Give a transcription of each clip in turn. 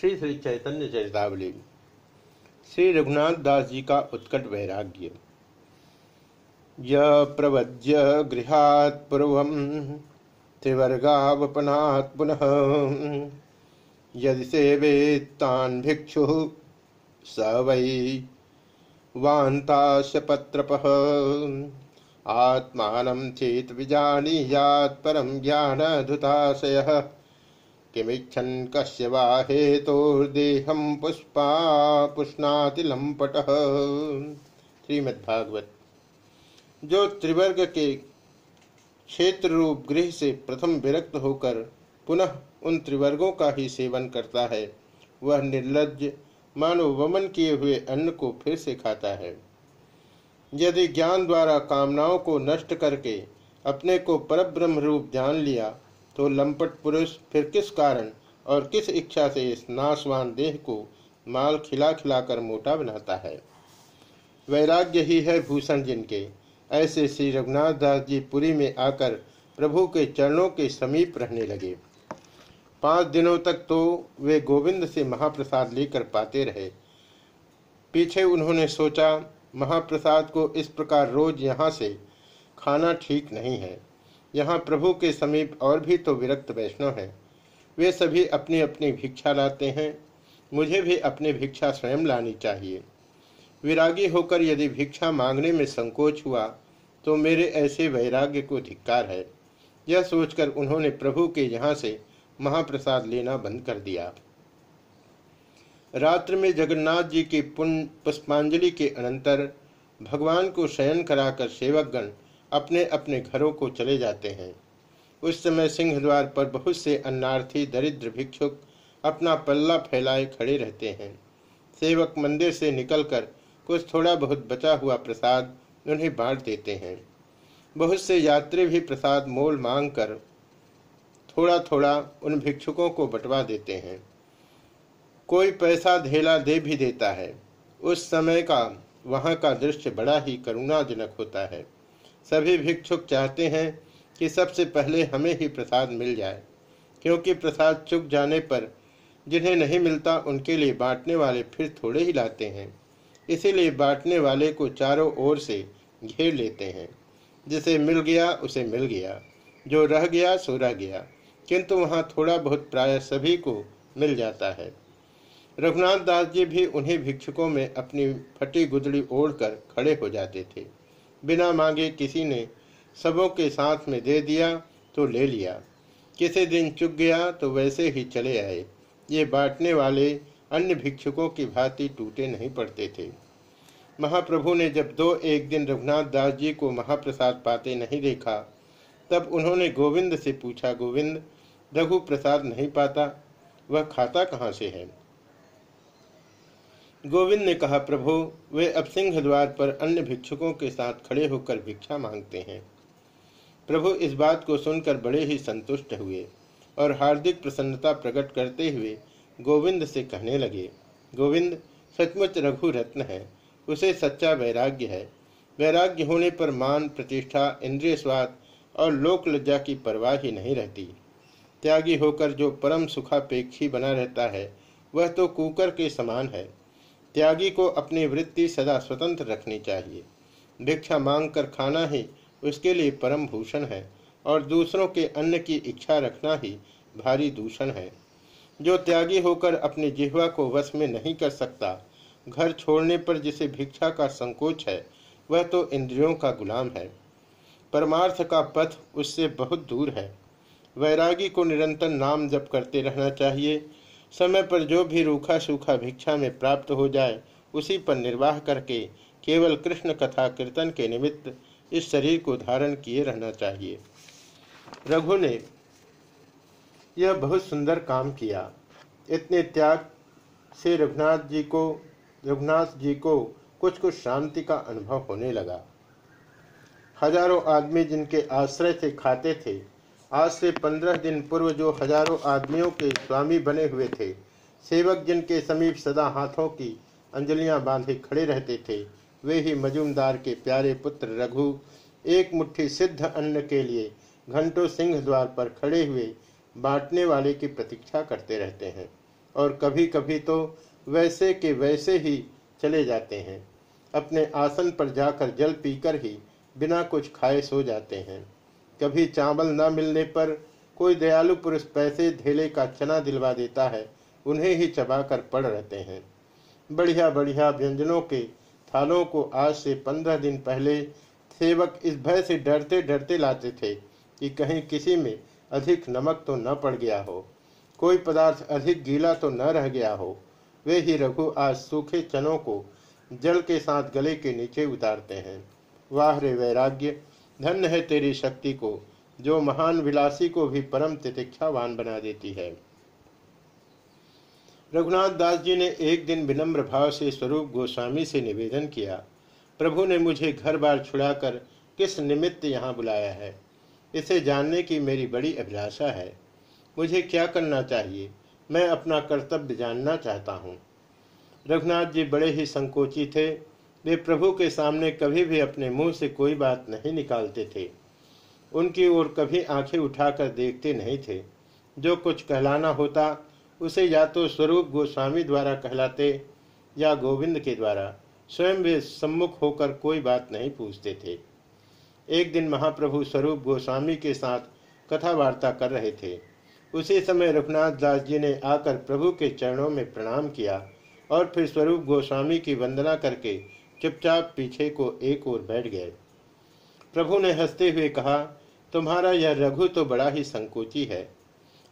श्री श्री चैतन्य चरितावली श्री रघुनाथ दास जी का उत्कट वैराग्य। य प्रवज्य गृहात् पूर्व त्रिवर्गावपनात् पुनः। यदि सेवेत्तान् भिक्षु, स वै वान्ताशपत्रपः आत्मानं चेत विजानीयात् परं ज्ञानधुताशयः। किमिच्छन् कस्य वा हेतोर्देहं पुष्पा पुष्णाति लंपटः श्रीमद्भागवत। जो त्रिवर्ग के क्षेत्र रूप गृह से प्रथम विरक्त होकर पुनः उन त्रिवर्गों का ही सेवन करता है, वह निर्लज मानो वमन किए हुए अन्न को फिर से खाता है। यदि ज्ञान द्वारा कामनाओं को नष्ट करके अपने को परब्रह्म रूप जान लिया तो लंपट पुरुष फिर किस कारण और किस इच्छा से इस नाशवान देह को माल खिला खिलाकर मोटा बनाता है? वैराग्य ही है भूषण जिनके। ऐसे श्री रघुनाथ दास जी पुरी में आकर प्रभु के चरणों के समीप रहने लगे। पाँच दिनों तक तो वे गोविंद से महाप्रसाद लेकर पाते रहे। पीछे उन्होंने सोचा, महाप्रसाद को इस प्रकार रोज यहाँ से खाना ठीक नहीं है। यहाँ प्रभु के समीप और भी तो विरक्त वैष्णव हैं। वे सभी अपनी अपनी भिक्षा लाते हैं। मुझे भी अपनी भिक्षा स्वयं लानी चाहिए। विरागी होकर यदि भिक्षा मांगने में संकोच हुआ तो मेरे ऐसे वैराग्य को धिक्कार है। यह सोचकर उन्होंने प्रभु के यहाँ से महाप्रसाद लेना बंद कर दिया। रात्र में जगन्नाथ जी की पुण्य पुष्पांजलि के अनंतर भगवान को शयन कराकर सेवकगण अपने अपने घरों को चले जाते हैं। उस समय सिंह द्वार पर बहुत से अन्नार्थी दरिद्र भिक्षुक अपना पल्ला फैलाए खड़े रहते हैं। सेवक मंदिर से निकलकर कुछ थोड़ा बहुत बचा हुआ प्रसाद उन्हें बांट देते हैं। बहुत से यात्री भी प्रसाद मोल मांग कर थोड़ा थोड़ा उन भिक्षुकों को बंटवा देते हैं। कोई पैसा धेला दे भी देता है। उस समय का, वहाँ का दृश्य बड़ा ही करुणाजनक होता है। सभी भिक्षुक चाहते हैं कि सबसे पहले हमें ही प्रसाद मिल जाए, क्योंकि प्रसाद चुक जाने पर जिन्हें नहीं मिलता उनके लिए बांटने वाले फिर थोड़े ही लाते हैं। इसीलिए बांटने वाले को चारों ओर से घेर लेते हैं। जिसे मिल गया, उसे मिल गया। जो रह गया, सो रह गया। किंतु वहाँ थोड़ा बहुत प्राय सभी को मिल जाता है। रघुनाथ दास जी भी उन्हीं भिक्षुकों में अपनी फटी गुदड़ी ओढ़कर खड़े हो जाते थे। बिना मांगे किसी ने सबों के साथ में दे दिया तो ले लिया। किसी दिन चुग गया तो वैसे ही चले आए। ये बांटने वाले अन्य भिक्षुकों की भांति टूटे नहीं पड़ते थे। महाप्रभु ने जब दो एक दिन रघुनाथ दास जी को महाप्रसाद पाते नहीं देखा, तब उन्होंने गोविंद से पूछा, गोविंद रघु प्रसाद नहीं पाता? वह खाता कहाँ से है? गोविंद ने कहा, प्रभु, वे अब सिंह द्वार पर अन्य भिक्षुकों के साथ खड़े होकर भिक्षा मांगते हैं। प्रभु, इस बात को सुनकर बड़े ही संतुष्ट हुए और हार्दिक प्रसन्नता प्रकट करते हुए गोविंद से कहने लगे, गोविंद, सचमुच रघु रत्न है, उसे सच्चा वैराग्य है। वैराग्य होने पर मान, प्रतिष्ठा, इंद्रिय स्वाद और लोक लज्जा की परवाह ही नहीं रहती। त्यागी होकर जो परम सुखापेक्षी बना रहता है, वह तो कुकर के समान है। त्यागी को अपनी वृत्ति सदा स्वतंत्र रखनी चाहिए। भिक्षा मांग कर खाना ही उसके लिए परम भूषण है और दूसरों के अन्न की इच्छा रखना ही भारी दूषण है। जो त्यागी होकर अपनी जिह्वा को वश में नहीं कर सकता, घर छोड़ने पर जिसे भिक्षा का संकोच है, वह तो इंद्रियों का गुलाम है। परमार्थ का पथ उससे बहुत दूर है। वैरागी को निरंतर नाम जप करते रहना चाहिए समय पर जो भी रूखा सूखा भिक्षा में प्राप्त हो जाए, उसी पर निर्वाह करके केवल कृष्ण कथा कीर्तन के निमित्त इस शरीर को धारण किए रहना चाहिए। रघु ने यह बहुत सुंदर काम किया। इतने त्याग से रघुनाथ जी को, रघुनाथ जी को कुछ कुछ शांति का अनुभव होने लगा। हज़ारों आदमी जिनके आश्रय से खाते थे आज से पंद्रह दिन पूर्व जो हज़ारों आदमियों के स्वामी बने हुए थे, सेवक जिनके समीप सदा हाथों की अंजलियाँ बांधे खड़े रहते थे, वे ही मजूमदार के प्यारे पुत्र रघु, एक मुट्ठी सिद्ध अन्न के लिए घंटों सिंह द्वार पर खड़े हुए बांटने वाले की प्रतीक्षा करते रहते हैं। और कभी कभी तो वैसे के वैसे ही चले जाते हैं। अपने आसन पर जाकर जल पीकर ही बिना कुछ खाए सो जाते हैं। कभी चावल न मिलने पर कोई दयालु पुरुष पैसे धेले का चना दिलवा देता है, उन्हें ही चबाकर पड़ रहते हैं। बढ़िया बढ़िया व्यंजनों के थालों को आज से पंद्रह दिन पहले सेवक इस भय से डरते डरते लाते थे कि कहीं किसी में अधिक नमक तो न पड़ गया हो, कोई पदार्थ अधिक गीला तो न रह गया हो। वे ही रघु आज सूखे चनों को जल के साथ गले के नीचे उतारते हैं। वाह रे वैराग्य! धन्य है तेरी शक्ति को, जो महान विलासी को भी परम तितिक्षावान बना देती है। रघुनाथ दास जी ने एक दिन विनम्र भाव से स्वरूप गोस्वामी से निवेदन किया, प्रभु ने मुझे घर बार छुड़ाकर किस निमित्त यहाँ बुलाया है? इसे जानने की मेरी बड़ी अभिलाषा है। मुझे क्या करना चाहिए? मैं अपना कर्तव्य जानना चाहता हूँ। रघुनाथ जी बड़े ही संकोची थे वे प्रभु के सामने कभी भी अपने मुँह से कोई बात नहीं निकालते थे। उनकी ओर कभी आँखें उठाकर देखते नहीं थे। जो कुछ कहलाना होता, उसे या तो स्वरूप गोस्वामी द्वारा कहलाते या गोविंद के द्वारा। स्वयं वे सम्मुख होकर कोई बात नहीं पूछते थे। एक दिन महाप्रभु स्वरूप गोस्वामी के साथ कथा वार्ता कर रहे थे। उसी समय रघुनाथ दास जी ने आकर प्रभु के चरणों में प्रणाम किया और फिर स्वरूप गोस्वामी की वंदना करके चुपचाप पीछे को एक ओर बैठ गए। प्रभु ने हँसते हुए कहा, तुम्हारा यह रघु तो बड़ा ही संकोची है।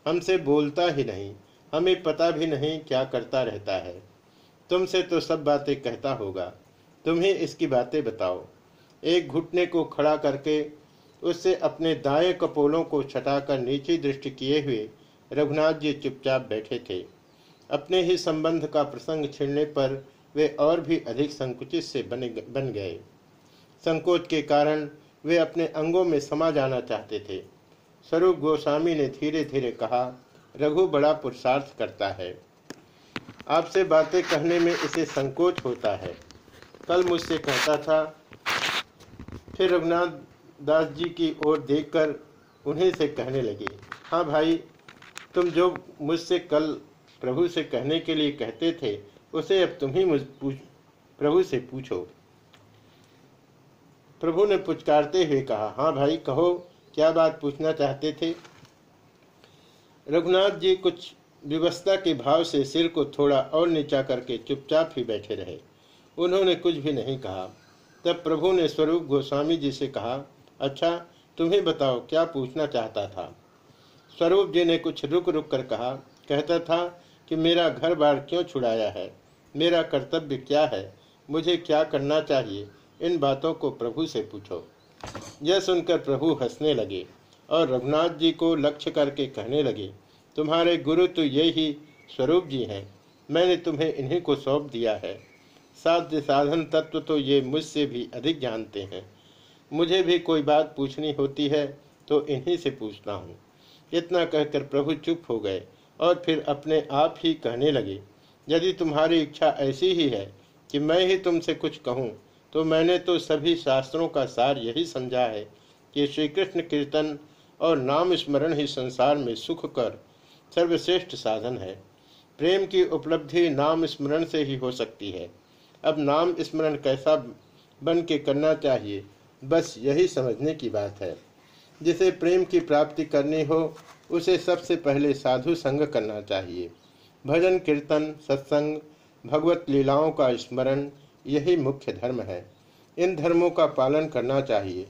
हमसे बोलता ही नहीं, हमें पता भी नहीं क्या करता रहता है। तुमसे तो सब बातें कहता होगा तुम ही इसकी बातें बताओ। एक घुटने को खड़ा करके उससे अपने दाएँ कपोलों को छटाकर नीचे दृष्टि किए हुए रघुनाथ जी चुपचाप बैठे थे। अपने ही संबंध का प्रसंग छिड़ने पर वे और भी अधिक संकुचित से बने बन गए। संकोच के कारण वे अपने अंगों में समा जाना चाहते थे। स्वरूप गोस्वामी ने धीरे धीरे कहा, रघु बड़ा पुरुषार्थ करता है। आपसे बातें कहने में इसे संकोच होता है। कल मुझसे कहता था, फिर रघुनाथ दास जी की ओर देखकर उन्हें से कहने लगे हाँ भाई, तुम जो मुझसे कल प्रभु से कहने के लिए कहते थे उसे अब तुम ही मुझ प्रभु से पूछो। प्रभु ने पुचकारते हुए कहा हाँ भाई, कहो, क्या बात पूछना चाहते थे? रघुनाथ जी कुछ व्यवस्था के भाव से सिर को थोड़ा और नीचा करके चुपचाप ही बैठे रहे। उन्होंने कुछ भी नहीं कहा। तब प्रभु ने स्वरूप गोस्वामी जी से कहा अच्छा तुम्हें बताओ, क्या पूछना चाहता था? स्वरूप जी ने कुछ रुक रुक कर कहा, कहता था कि मेरा घर बार क्यों छुड़ाया है? मेरा कर्तव्य क्या है? मुझे क्या करना चाहिए? इन बातों को प्रभु से पूछो। यह सुनकर प्रभु हंसने लगे और रघुनाथ जी को लक्ष्य करके कहने लगे, तुम्हारे गुरु तो ये ही स्वरूप जी हैं। मैंने तुम्हें इन्हीं को सौंप दिया है। साध्य साधन तत्व तो ये मुझसे भी अधिक जानते हैं। मुझे भी कोई बात पूछनी होती है तो इन्हीं से पूछता हूँ। इतना कहकर प्रभु चुप हो गए और फिर अपने आप ही कहने लगे, यदि तुम्हारी इच्छा ऐसी ही है कि मैं ही तुमसे कुछ कहूँ तो मैंने तो सभी शास्त्रों का सार यही समझा है कि श्री कृष्ण कीर्तन और नाम स्मरण ही संसार में सुख कर सर्वश्रेष्ठ साधन है। प्रेम की उपलब्धि नाम स्मरण से ही हो सकती है। अब नाम स्मरण कैसा बन के करना चाहिए, बस यही समझने की बात है। जिसे प्रेम की प्राप्ति करनी हो उसे सबसे पहले साधु संग करना चाहिए। भजन, कीर्तन, सत्संग, भगवत लीलाओं का स्मरण, यही मुख्य धर्म है। इन धर्मों का पालन करना चाहिए।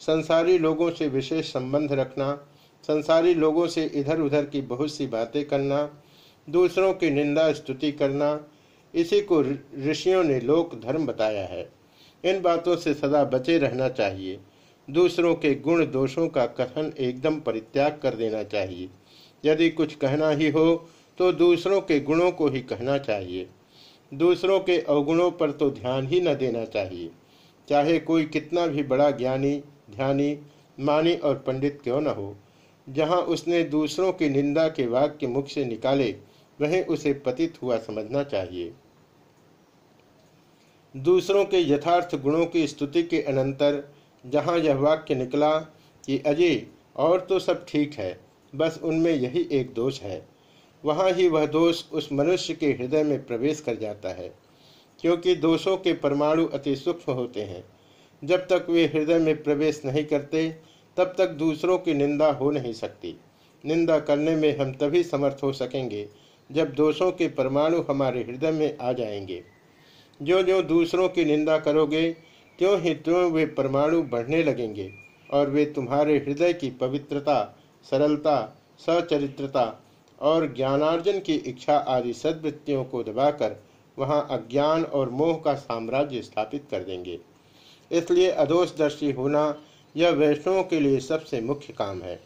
संसारी लोगों से विशेष संबंध रखना, संसारी लोगों से इधर उधर की बहुत सी बातें करना, दूसरों की निंदा, स्तुति करना, इसी को ऋषियों ने लोक धर्म बताया है। इन बातों से सदा बचे रहना चाहिए। दूसरों के गुण दोषों का कथन एकदम परित्याग कर देना चाहिए। यदि कुछ कहना ही हो तो दूसरों के गुणों को ही कहना चाहिए। दूसरों के अवगुणों पर तो ध्यान ही न देना चाहिए। चाहे कोई कितना भी बड़ा ज्ञानी, ध्यानी, मानी और पंडित क्यों न हो, जहाँ उसने दूसरों की निंदा के वाक्य मुख से निकाले, वहीं उसे पतित हुआ समझना चाहिए। दूसरों के यथार्थ गुणों की स्तुति के अनंतर जहाँ यह वाक्य निकला कि अजय और तो सब ठीक है, बस उनमें यही एक दोष है। वहाँ ही वह दोष उस मनुष्य के हृदय में प्रवेश कर जाता है, क्योंकि दोषों के परमाणु अति सूक्ष्म होते हैं। जब तक वे हृदय में प्रवेश नहीं करते, तब तक दूसरों की निंदा हो नहीं सकती। निंदा करने में हम तभी समर्थ हो सकेंगे, जब दोषों के परमाणु हमारे हृदय में आ जाएँगे। जो जो दूसरों की निंदा करोगे त्यों ही त्यों वे परमाणु बढ़ने लगेंगे और वे तुम्हारे हृदय की पवित्रता, सरलता, सचरित्रता और ज्ञानार्जन की इच्छा आदि सद्वृत्तियों को दबाकर वहाँ अज्ञान और मोह का साम्राज्य स्थापित कर देंगे। इसलिए अधोषदर्शी होना यह वैष्णवों के लिए सबसे मुख्य काम है।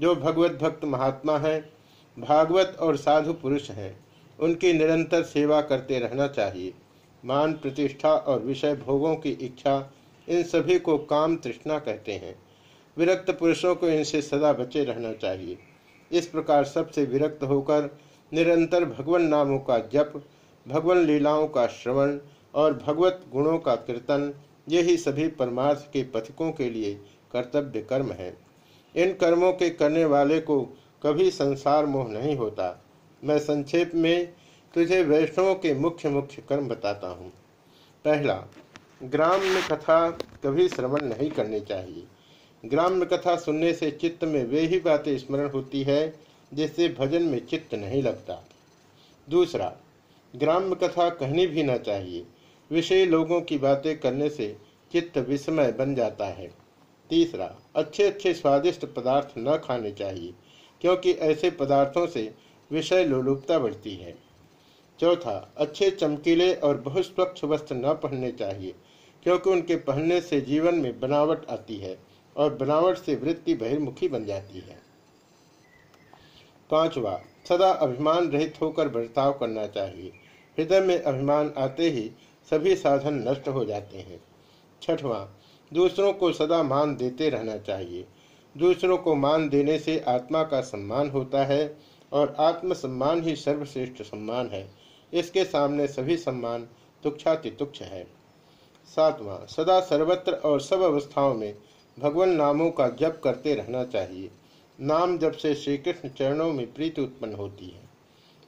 जो भगवत भक्त महात्मा हैं, भागवत और साधु पुरुष हैं, उनकी निरंतर सेवा करते रहना चाहिए। मान प्रतिष्ठा और विषय भोगों की इच्छा, इन सभी को काम तृष्णा कहते हैं। विरक्त पुरुषों को इनसे सदा बचे रहना चाहिए। इस प्रकार सबसे विरक्त होकर निरंतर भगवान नामों का जप, भगवान लीलाओं का श्रवण और भगवत गुणों का कीर्तन, यही सभी परमार्थ के पथिकों के लिए कर्तव्य कर्म है। इन कर्मों के करने वाले को कभी संसार मोह नहीं होता। मैं संक्षेप में तुझे वैष्णवों के मुख्य मुख्य कर्म बताता हूँ। पहला ग्राम्य कथा कभी श्रवण नहीं करनी चाहिए। ग्राम्य कथा सुनने से चित्त में वे ही बातें स्मरण होती है, जिससे भजन में चित्त नहीं लगता। दूसरा ग्राम्य कथा कहनी भी न चाहिए। विषय लोगों की बातें करने से चित्त विस्मय बन जाता है। तीसरा अच्छे अच्छे स्वादिष्ट पदार्थ न खाने चाहिए, क्योंकि ऐसे पदार्थों से विषय लोलुपता बढ़ती है। चौथा अच्छे चमकीले और बहुत स्वच्छ वस्त्र न पहनने चाहिए, क्योंकि उनके पहनने से जीवन में बनावट आती है और बनावट से वृत्ति बहिर्मुखी बन जाती है। पांचवा, सदा अभिमान रहित होकर बर्ताव करना चाहिए। हृदय में अभिमान आते ही सभी साधन नष्ट हो जाते हैं। छठवां, दूसरों को सदा मान देते रहना चाहिए। दूसरों को मान देने से आत्मा का सम्मान होता है और आत्म सम्मान ही सर्वश्रेष्ठ सम्मान है। इसके सामने सभी सम्मान तुच्छातितुक्ष है। सातवां, सदा सर्वत्र और सब अवस्थाओं में भगवान नामों का जप करते रहना चाहिए। नाम जब से श्री कृष्ण चरणों में प्रीति उत्पन्न होती है।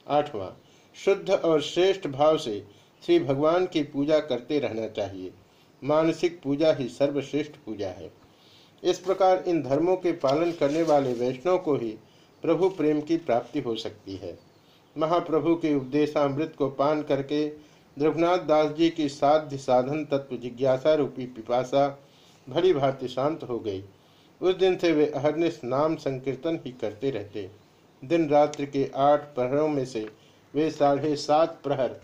आठवां, शुद्ध और श्रेष्ठ भाव से श्री भगवान की पूजा करते रहना चाहिए। मानसिक पूजा ही सर्वश्रेष्ठ पूजा है। इस प्रकार इन धर्मों के पालन करने वाले वैष्णव को ही प्रभु प्रेम की प्राप्ति हो सकती है। महाप्रभु के उपदेशामृत को पान करके रघुनाथ दास जी की साध्य साधन तत्व जिज्ञासा रूपी पिपासा भली भांति शांत हो गई। उस दिन से वे अहरनिश नाम संकीर्तन ही करते रहते। दिन रात्रि के आठ प्रहरों में से वे साढ़े सात प्रहर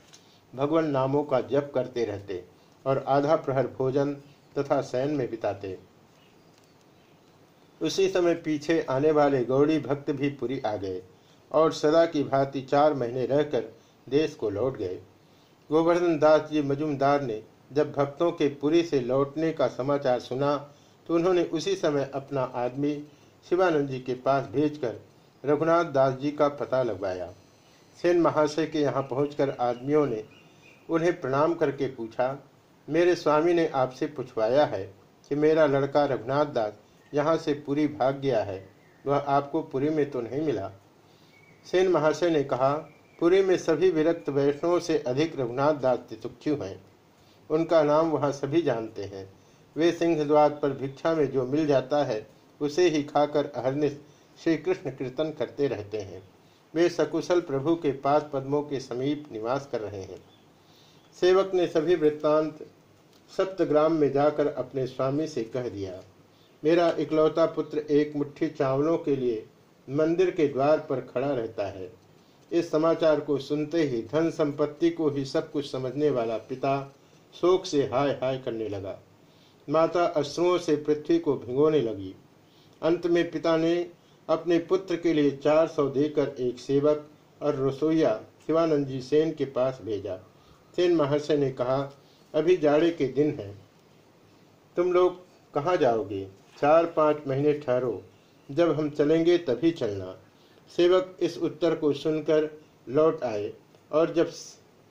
भगवान नामों का जप करते रहते और आधा प्रहर भोजन तथा शयन में बिताते। उसी समय पीछे आने वाले गौड़ी भक्त भी पुरी आ गए। और सदा की भांति चार महीने रहकर देश को लौट गए। गोवर्धन दास जी मजुमदार ने जब भक्तों के पुरी से लौटने का समाचार सुना तो उन्होंने उसी समय अपना आदमी शिवानंद जी के पास भेजकर रघुनाथ दास जी का पता लगवाया। सेन महाशय के यहाँ पहुंचकर आदमियों ने उन्हें प्रणाम करके पूछा, मेरे स्वामी ने आपसे पूछवाया है कि मेरा लड़का रघुनाथ दास यहाँ से पूरी भाग गया है। वह आपको पूरी में तो नहीं मिला? सेन महाशय ने कहा, पुरी में सभी विरक्त वैष्णवों से अधिक रघुनाथ दास तितुक्षु हैं। उनका नाम वहाँ सभी जानते हैं। वे सिंह द्वार पर भिक्षा में जो मिल जाता है, उसे ही खाकर अहरनिश श्री कृष्ण कीर्तन करते रहते हैं। वे सकुशल प्रभु के पाद पद्मों के समीप निवास कर रहे हैं। सेवक ने सभी वृत्तांत सप्तग्राम में जाकर अपने स्वामी से कह दिया, मेरा इकलौता पुत्र एक मुट्ठी चावलों के लिए मंदिर के द्वार पर खड़ा रहता है। इस समाचार को सुनते ही धन संपत्ति को ही सब कुछ समझने वाला पिता शोक से हाय हाय करने लगा। माता अश्रुओं से पृथ्वी को भिगोने लगी। अंत में पिता ने अपने पुत्र के लिए चार सौ देकर एक सेवक और रसोईया शिवानंद जी सेन के पास भेजा। सेन महर्षि ने कहा, अभी जाड़े के दिन है। तुम लोग कहाँ जाओगे? चार पाँच महीने ठहरो। जब हम चलेंगे तभी चलना। सेवक इस उत्तर को सुनकर लौट आए और जब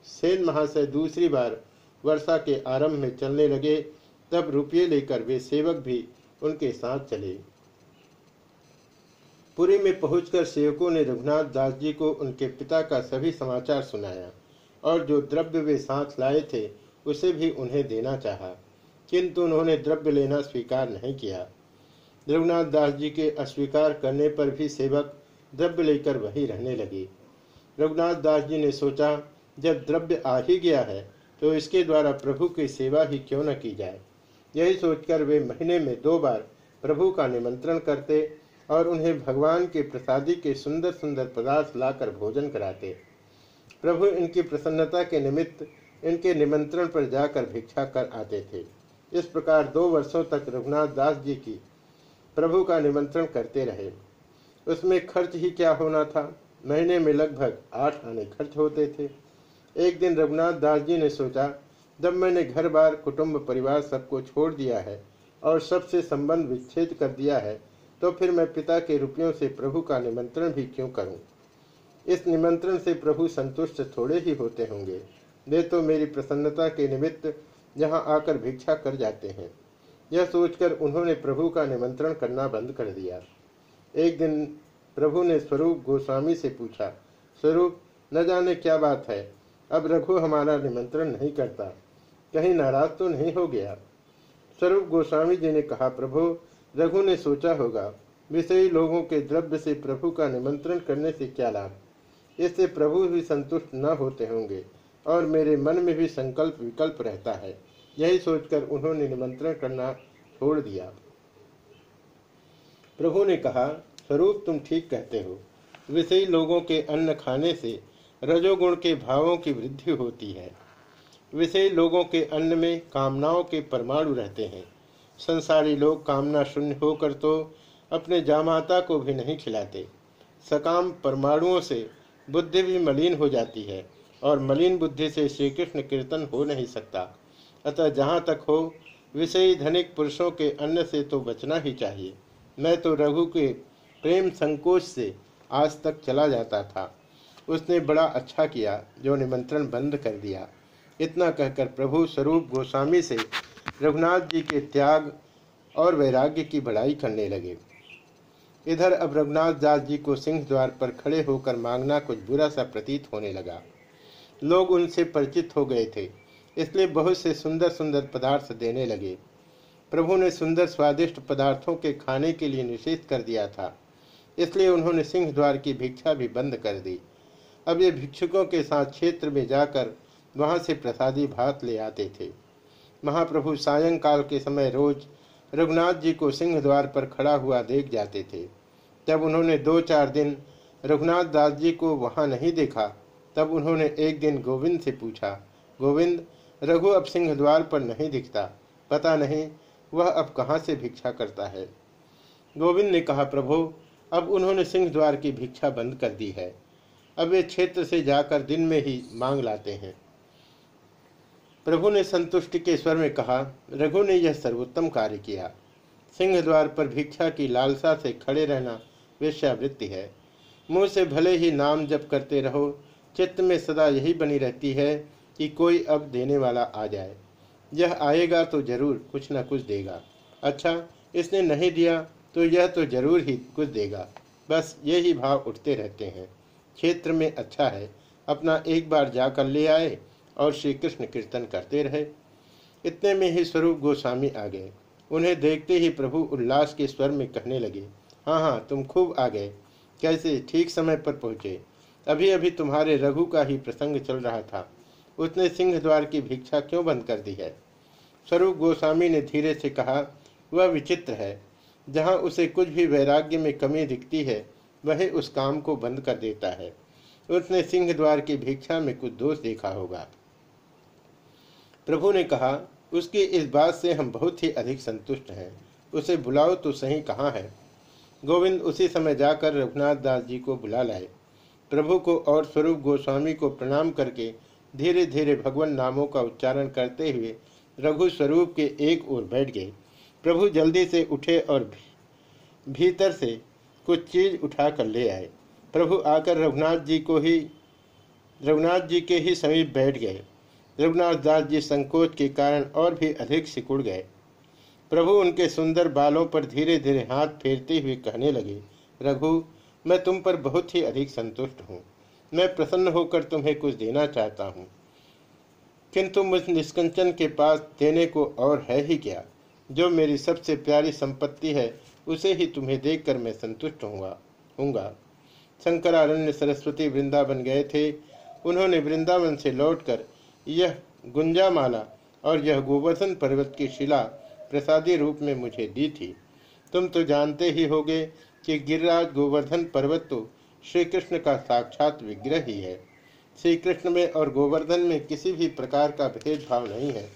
सेन महाशय दूसरी बार वर्षा के आरंभ में चलने लगे, तब रुपये लेकर वे सेवक भी उनके साथ चले। पुरी में पहुंचकर सेवकों ने रघुनाथ दास जी को उनके पिता का सभी समाचार सुनाया और जो द्रव्य वे साथ लाए थे, उसे भी उन्हें देना चाहा। किंतु उन्होंने द्रव्य लेना स्वीकार नहीं किया। रघुनाथ दास जी के अस्वीकार करने पर भी सेवक द्रव्य लेकर वहीं रहने लगे। रघुनाथ दास जी ने सोचा, जब द्रव्य आ ही गया है तो इसके द्वारा प्रभु की सेवा ही क्यों न की जाए? यही सोचकर वे महीने में दो बार प्रभु का निमंत्रण करते और उन्हें भगवान के प्रसादी के सुंदर सुंदर पदार्थ लाकर भोजन कराते। प्रभु इनकी प्रसन्नता के निमित्त इनके निमंत्रण पर जाकर भिक्षा कर आते थे। इस प्रकार दो वर्षों तक रघुनाथ दास जी की प्रभु का निमंत्रण करते रहे। उसमें खर्च ही क्या होना था? महीने में लगभग आठ आने खर्च होते थे। एक दिन रघुनाथ दास जी ने सोचा, जब मैंने घर बार कुटुंब, परिवार सबको छोड़ दिया है और सबसे संबंध विच्छेद कर दिया है तो फिर मैं पिता के रुपयों से प्रभु का निमंत्रण भी क्यों करूँ? इस निमंत्रण से प्रभु संतुष्ट थोड़े ही होते होंगे। वे तो मेरी प्रसन्नता के निमित्त यहाँ आकर भिक्षा कर जाते हैं। यह सोचकर उन्होंने प्रभु का निमंत्रण करना बंद कर दिया। एक दिन प्रभु ने स्वरूप गोस्वामी से पूछा, स्वरूप, न जाने क्या बात है? अब रघु हमारा निमंत्रण नहीं करता। कहीं नाराज़ तो नहीं हो गया? स्वरूप गोस्वामी जी ने कहा, प्रभु, रघु ने सोचा होगा, विषयी लोगों के द्रव्य से प्रभु का निमंत्रण करने से क्या लाभ? इससे प्रभु भी संतुष्ट न होते होंगे और मेरे मन में भी संकल्प विकल्प रहता है। यही सोचकर उन्होंने निमंत्रण करना छोड़ दिया। प्रभु ने कहा, स्वरूप तुम ठीक कहते हो। विषयी लोगों के अन्न खाने से रजोगुण के भावों की वृद्धि होती है। विषयी लोगों के अन्न में कामनाओं के परमाणु रहते हैं। संसारी लोग कामना शून्य होकर तो अपने जामाता को भी नहीं खिलाते। सकाम परमाणुओं से बुद्धि भी मलिन हो जाती है और मलिन बुद्धि से श्री कृष्ण कीर्तन हो नहीं सकता। अतः जहाँ तक हो, विषयी धनिक पुरुषों के अन्न से तो बचना ही चाहिए। मैं तो रघु के प्रेम संकोच से आज तक चला जाता था। उसने बड़ा अच्छा किया, जो निमंत्रण बंद कर दिया। इतना कहकर प्रभु स्वरूप गोस्वामी से रघुनाथ जी के त्याग और वैराग्य की बढ़ाई करने लगे। इधर अब रघुनाथ दास जी को सिंह द्वार पर खड़े होकर मांगना कुछ बुरा सा प्रतीत होने लगा। लोग उनसे परिचित हो गए थे। इसलिए बहुत से सुंदर सुंदर पदार्थ देने लगे। प्रभु ने सुंदर स्वादिष्ट पदार्थों के खाने के लिए निषेध कर दिया था। इसलिए उन्होंने सिंह द्वार की भिक्षा भी बंद कर दी। अब ये भिक्षुकों के साथ क्षेत्र में जाकर वहाँ से प्रसादी भात ले आते थे। महाप्रभु सायंकाल के समय रोज रघुनाथ जी को सिंह द्वार पर खड़ा हुआ देख जाते थे। जब उन्होंने दो चार दिन रघुनाथ दास जी को वहाँ नहीं देखा, तब उन्होंने एक दिन गोविंद से पूछा, गोविंद रघु अब सिंह द्वार पर नहीं दिखता, पता नहीं वह अब कहाँ से भिक्षा करता है। गोविंद ने कहा, प्रभु, अब उन्होंने सिंह द्वार की भिक्षा बंद कर दी है। अब वे क्षेत्र से जाकर दिन में ही मांग लाते हैं। प्रभु ने संतुष्टि के स्वर में कहा, रघु ने यह सर्वोत्तम कार्य किया। सिंह द्वार पर भिक्षा की लालसा से खड़े रहना वेश्यावृत्ति है। मुँह से भले ही नाम जप करते रहो, चित्त में सदा यही बनी रहती है कि कोई अब देने वाला आ जाए। यह आएगा तो ज़रूर कुछ न कुछ देगा। अच्छा इसने नहीं दिया तो यह तो ज़रूर ही कुछ देगा। बस यही भाव उठते रहते हैं। क्षेत्र में अच्छा है। अपना एक बार जाकर ले आए और श्री कृष्ण कीर्तन करते रहे। इतने में ही स्वरूप गोस्वामी आ गए। उन्हें देखते ही प्रभु उल्लास के स्वर में कहने लगे हाँ हाँ तुम खूब आ गए। कैसे ठीक समय पर पहुँचे? अभी अभी तुम्हारे रघु का ही प्रसंग चल रहा था। उसने सिंह द्वार की भिक्षा क्यों बंद कर दी है? स्वरूप गोस्वामी ने धीरे से कहा, वह विचित्र है। जहाँ उसे कुछ भी वैराग्य में कमी दिखती है, वही उस काम को बंद कर देता है। उसने सिंह द्वार की भिक्षा में कुछ दोष देखा होगा। प्रभु ने कहा, उसकी इस बात से हम बहुत ही अधिक संतुष्ट हैं। उसे बुलाओ तो सही कहाँ है? गोविंद उसी समय जाकर रघुनाथ दास जी को बुला लाए। प्रभु को और स्वरूप गोस्वामी को प्रणाम करके धीरे धीरे भगवान नामों का उच्चारण करते हुए रघु स्वरूप के एक ओर बैठ गए। प्रभु जल्दी से उठे और भीतर से कुछ चीज़ उठा कर ले आए। प्रभु आकर रघुनाथ जी को ही, रघुनाथ जी के ही समीप बैठ गए। रघुनाथ दास जी संकोच के कारण और भी अधिक सिकुड़ गए। प्रभु उनके सुंदर बालों पर धीरे धीरे हाथ फेरते हुए कहने लगे, रघु, मैं तुम पर बहुत ही अधिक संतुष्ट हूँ। मैं प्रसन्न होकर तुम्हें कुछ देना चाहता हूँ। किंतु मुझ निष्कंचन के पास देने को और है ही क्या? जो मेरी सबसे प्यारी संपत्ति है, उसे ही तुम्हें देखकर मैं संतुष्ट होऊँगा हूँगा। शंकरारण्य सरस्वती वृंदावन गए थे। उन्होंने वृंदावन से लौटकर यह गुंजामाला और यह गोवर्धन पर्वत की शिला प्रसादी रूप में मुझे दी थी। तुम तो जानते ही होगे कि गिरिराज गोवर्धन पर्वत तो श्री कृष्ण का साक्षात विग्रह ही। है श्री कृष्ण में और गोवर्धन में किसी भी प्रकार का भेदभाव नहीं है।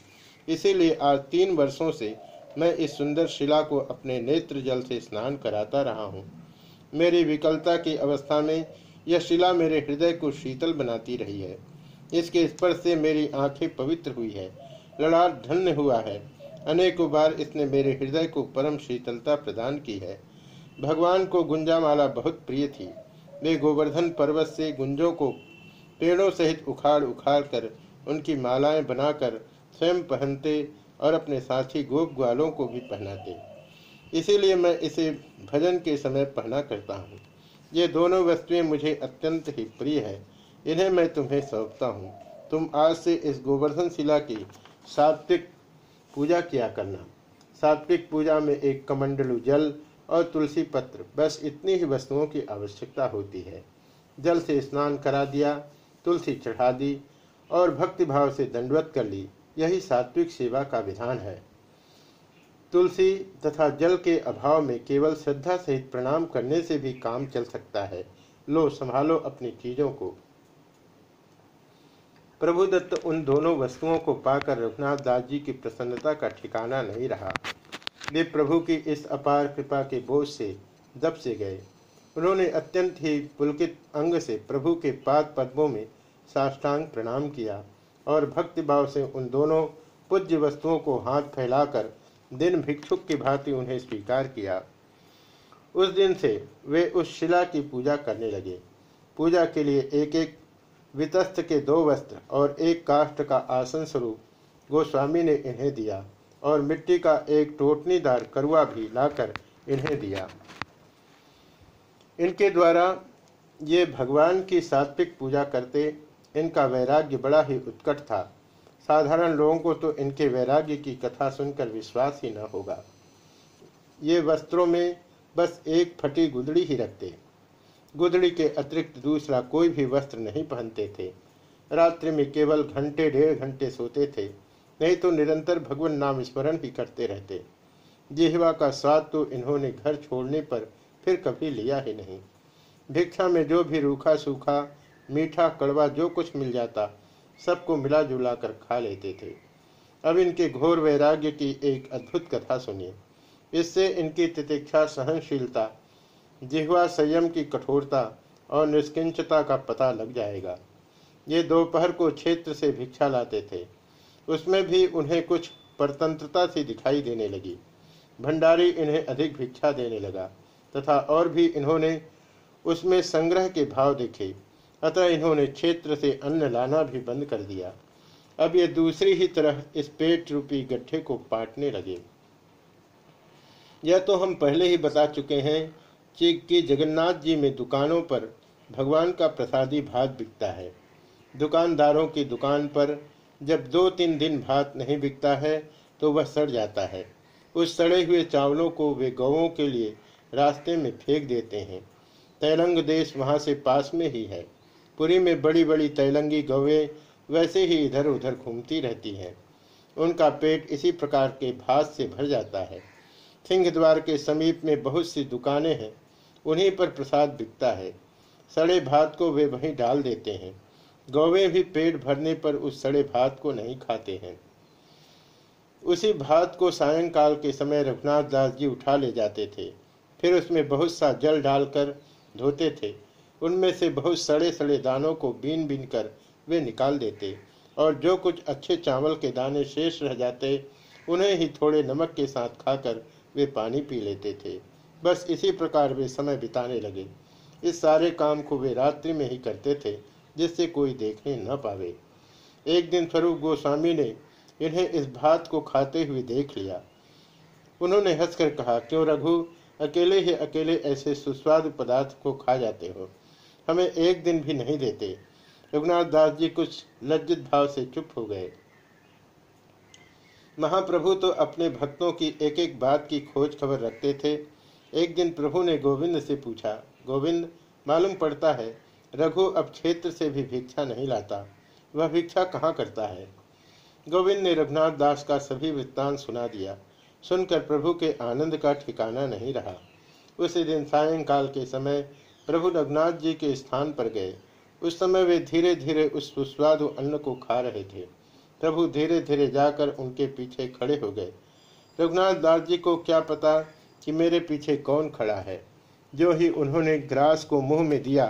इसीलिए आज तीन वर्षों से मैं इस सुंदर शिला को अपने नेत्र जल से स्नान कराता रहा हूँ। मेरी विकलता की अवस्था में यह शिला मेरे हृदय को शीतल बनाती रही है। इसके स्पर्श से मेरी आँखें पवित्र हुई है। लड़ाट धन्य हुआ है। अनेकों बार इसने मेरे हृदय को परम शीतलता प्रदान की है। भगवान को गुंजामाला बहुत प्रिय थी। वे गोवर्धन पर्वत से गुंजों को पेड़ों सहित उखाड़ उखाड़ कर उनकी मालाएँ बनाकर स्वयं पहनते और अपने साथी गोप ग्वालों को भी पहनाते। इसीलिए मैं इसे भजन के समय पहना करता हूँ। ये दोनों वस्तुएँ मुझे अत्यंत ही प्रिय है। इन्हें मैं तुम्हें सौंपता हूँ। तुम आज से इस गोवर्धन शिला की सात्विक पूजा किया करना। सात्विक पूजा में एक कमंडलू जल और तुलसी पत्र, बस इतनी ही वस्तुओं की आवश्यकता होती है। जल से स्नान करा दिया, तुलसी चढ़ा दी और भक्तिभाव से दंडवत कर ली, यही सात्विक सेवा का विधान है। तुलसी तथा जल के अभाव में केवल श्रद्धा सहित प्रणाम करने से भी काम चल सकता है। लो, संभालो अपनी चीज़ों को। प्रभुदत्त उन दोनों वस्तुओं को पाकर रघुनाथ दास जी की प्रसन्नता का ठिकाना नहीं रहा। वे प्रभु की इस अपार कृपा के बोझ से दब से गए। उन्होंने अत्यंत ही पुलकित अंग से प्रभु के पाद पद्मों में साष्टांग प्रणाम किया और भक्तिभाव से उन दोनों पूज्य वस्तुओं को हाथ फैलाकर दिन भिक्षुक की भांति उन्हें स्वीकार किया। उस दिन से वे उस शिला की पूजा करने लगे। पूजा के लिए एक एक वितस्थ के दो वस्त्र और एक काष्ठ का आसन स्वरूप गोस्वामी ने इन्हें दिया। और मिट्टी का एक टोटनीदार करुआ भी लाकर इन्हें दिया। इनके द्वारा ये भगवान की सात्विक पूजा करते इनका वैराग्य बड़ा ही उत्कट था। साधारण लोगों को तो इनके वैराग्य की कथा सुनकर विश्वास ही न होगा। ये वस्त्रों में बस एक फटी गुदड़ी ही रखते। गुदड़ी के अतिरिक्त दूसरा कोई भी वस्त्र नहीं पहनते थे। रात्रि में केवल घंटे, डेढ़ घंटे सोते थे। नहीं तो निरंतर भगवान नाम स्मरण ही करते रहते। जिहवा का स्वाद तो इन्होंने घर छोड़ने पर फिर कभी लिया ही नहीं। भिक्षा में जो भी रूखा सूखा, मीठा, कड़वा, जो कुछ मिल जाता, सबको मिला जुला कर खा लेते थे। अब इनके घोर वैराग्य की एक अद्भुत कथा सुनिए। इससे इनकी तितिक्षा, सहनशीलता, जिहवा संयम की कठोरता और निष्किंचता का पता लग जाएगा। ये दोपहर को क्षेत्र से भिक्षा लाते थे। उसमें भी उन्हें कुछ परतंत्रता सी दिखाई देने लगी। भंडारी इन्हें अधिक भिक्षा देने लगा, तथा और भी इन्होंने उसमें संग्रह के भाव देखे, अतः इन्होंने क्षेत्र से अन्न लाना भी बंद कर दिया। अब ये दूसरी ही तरह इस पेट रूपी गड्ढे को पाटने लगे। यह तो हम पहले ही बता चुके हैं कि जगन्नाथ जी में दुकानों पर भगवान का प्रसादी भात बिकता है। दुकानदारों की दुकान पर जब दो तीन दिन भात नहीं बिकता है तो वह सड़ जाता है। उस सड़े हुए चावलों को वे गौों के लिए रास्ते में फेंक देते हैं। तैलंग देश वहाँ से पास में ही है। पुरी में बड़ी बड़ी तैलंगी गौवें वैसे ही इधर उधर घूमती रहती हैं। उनका पेट इसी प्रकार के भात से भर जाता है। सिंह द्वार के समीप में बहुत सी दुकानें हैं, उन्हीं पर प्रसाद बिकता है। सड़े भात को वे वहीं डाल देते हैं। गौवें भी पेट भरने पर उस सड़े भात को नहीं खाते हैं। उसी भात को सायंकाल के समय रघुनाथ दास जी उठा ले जाते थे। फिर उसमें बहुत सा जल डालकर धोते थे। उनमें से बहुत सड़े सड़े दानों को बीन बीन कर वे निकाल देते और जो कुछ अच्छे चावल के दाने शेष रह जाते, उन्हें ही थोड़े नमक के साथ खाकर वे पानी पी लेते थे। बस इसी प्रकार वे समय बिताने लगे। इस सारे काम को वे रात्रि में ही करते थे। जिससे कोई देखने न पावे। एक दिन स्वरूप गोस्वामी ने इन्हें इस भात को खाते हुए देख लिया। उन्होंने हंसकर कहा, क्यों रघु, अकेले ही अकेले ऐसे सुस्वादु पदार्थ को खा जाते हो। हमें एक दिन भी नहीं देते रघुनाथ दास जी कुछ लज्जित भाव से चुप हो गए। महाप्रभु तो अपने भक्तों की एक एक बात की खोज खबर रखते थे। एक दिन प्रभु ने गोविंद से पूछा, गोविंद, मालूम पड़ता है रघु अब क्षेत्र से भी भिक्षा नहीं लाता। वह भिक्षा कहाँ करता है? गोविंद ने रघुनाथ दास का सभी वृत्तांत सुना दिया। सुनकर प्रभु के आनंद का ठिकाना नहीं रहा। उसी दिन सायंकाल के समय प्रभु रघुनाथ जी के स्थान पर गए। उस समय वे धीरे धीरे उस सुस्वादु अन्न को खा रहे थे। प्रभु धीरे धीरे जाकर उनके पीछे खड़े हो गए। रघुनाथ दास जी को क्या पता कि मेरे पीछे कौन खड़ा है? जो ही उन्होंने ग्रास को मुँह में दिया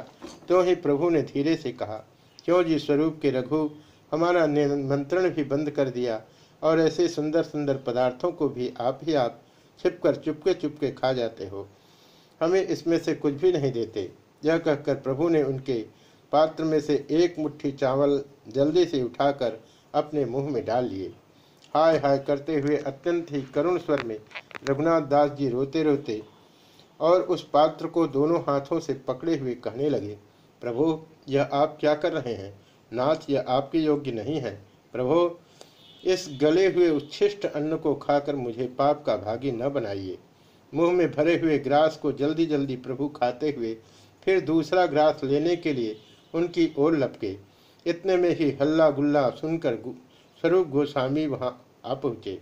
तो ही प्रभु ने धीरे से कहा, क्यों जी स्वरूप के रघु, हमारा निमंत्रण भी बंद कर दिया और ऐसे सुंदर सुंदर पदार्थों को भी आप ही आप छिपकर चुपके चुपके खा जाते हो। हमें इसमें से कुछ भी नहीं देते। यह कहकर प्रभु ने उनके पात्र में से एक मुट्ठी चावल जल्दी से उठाकर अपने मुँह में डाल लिए। हाय हाय करते हुए अत्यंत ही करुण स्वर में रघुनाथ दास जी रोते रोते और उस पात्र को दोनों हाथों से पकड़े हुए कहने लगे, प्रभु, यह आप क्या कर रहे हैं? नाथ, यह आपके योग्य नहीं है। प्रभु, इस गले हुए उच्छिष्ट अन्न को खाकर मुझे पाप का भागी न बनाइए। मुँह में भरे हुए ग्रास को जल्दी जल्दी प्रभु खाते हुए फिर दूसरा ग्रास लेने के लिए उनकी ओर लपके। इतने में ही हल्ला गुल्ला सुनकर स्वरूप गोस्वामी वहाँ आ पहुँचे।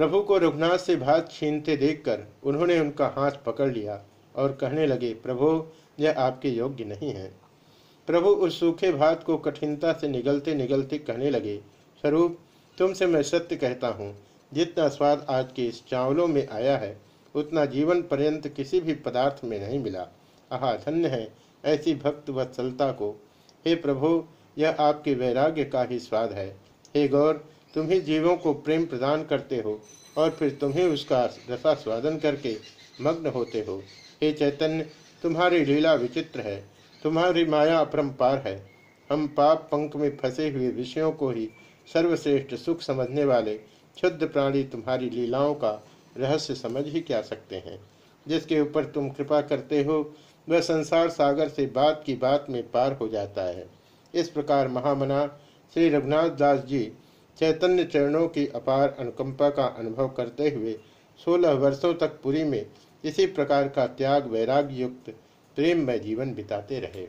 प्रभु को रघुनाथ से भात छीनते देखकर उन्होंने उनका हाथ पकड़ लिया और कहने लगे, प्रभु, यह आपके योग्य नहीं है। प्रभु उस सूखे भात को कठिनता से निगलते निगलते कहने लगे, स्वरूप, तुमसे मैं सत्य कहता हूँ, जितना स्वाद आज के इस चावलों में आया है, उतना जीवन पर्यंत किसी भी पदार्थ में नहीं मिला। आहा, धन्य है ऐसी भक्त वत्सलता को। हे प्रभु, यह आपके वैराग्य का ही स्वाद है। हे गौर तुम ही जीवों को प्रेम प्रदान करते हो और फिर तुम्हें उसका रसा स्वादन करके मग्न होते हो। हे चैतन्य, तुम्हारी लीला विचित्र है, तुम्हारी माया अपरम्पार है। हम पाप पंख में फंसे हुए विषयों को ही सर्वश्रेष्ठ सुख समझने वाले क्षुद्र प्राणी तुम्हारी लीलाओं का रहस्य समझ ही क्या सकते हैं? जिसके ऊपर तुम कृपा करते हो, वह संसार सागर से बात की बात में पार हो जाता है। इस प्रकार महामना श्री रघुनाथ दास जी चैतन्य चरणों की अपार अनुकंपा का अनुभव करते हुए सोलह वर्षों तक पुरी में इसी प्रकार का त्याग वैराग्य युक्त प्रेम में जीवन बिताते रहे।